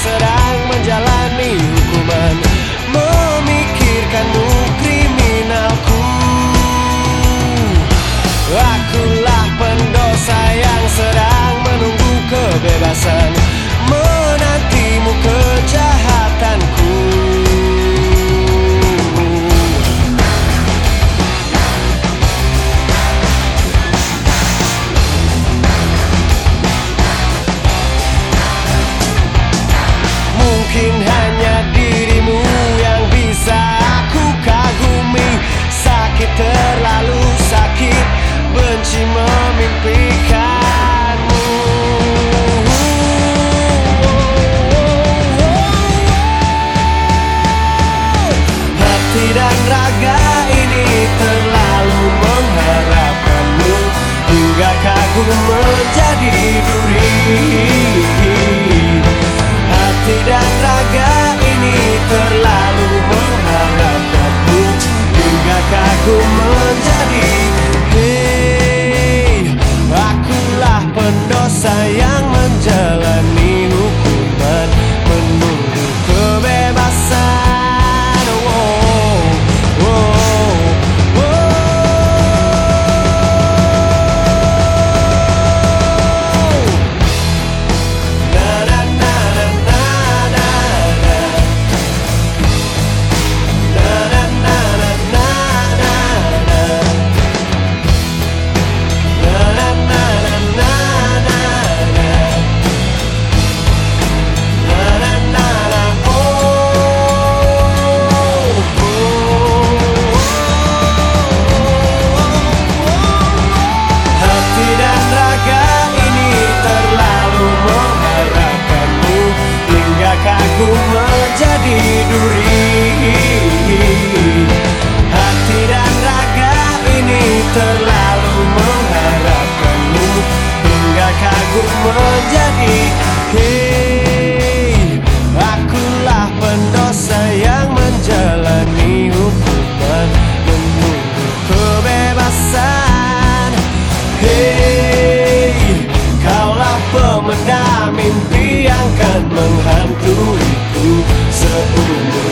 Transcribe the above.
sedang menjalani hukuman Memikirkanmu kriminalku. Akulah pendosa yang sedang menunggu kebebasan raga ini terlalu mengharapkanmu. Hingga kagum menjadi duri. Hati dan raga ini terlalu terlalu mengharapkanmu Hingga kagum menjadi Hei, akulah pendosa yang menjalani hukuman Menunggu kebebasan. Hei, kaulah pemendam mimpi yang kan menghantuiku Seumur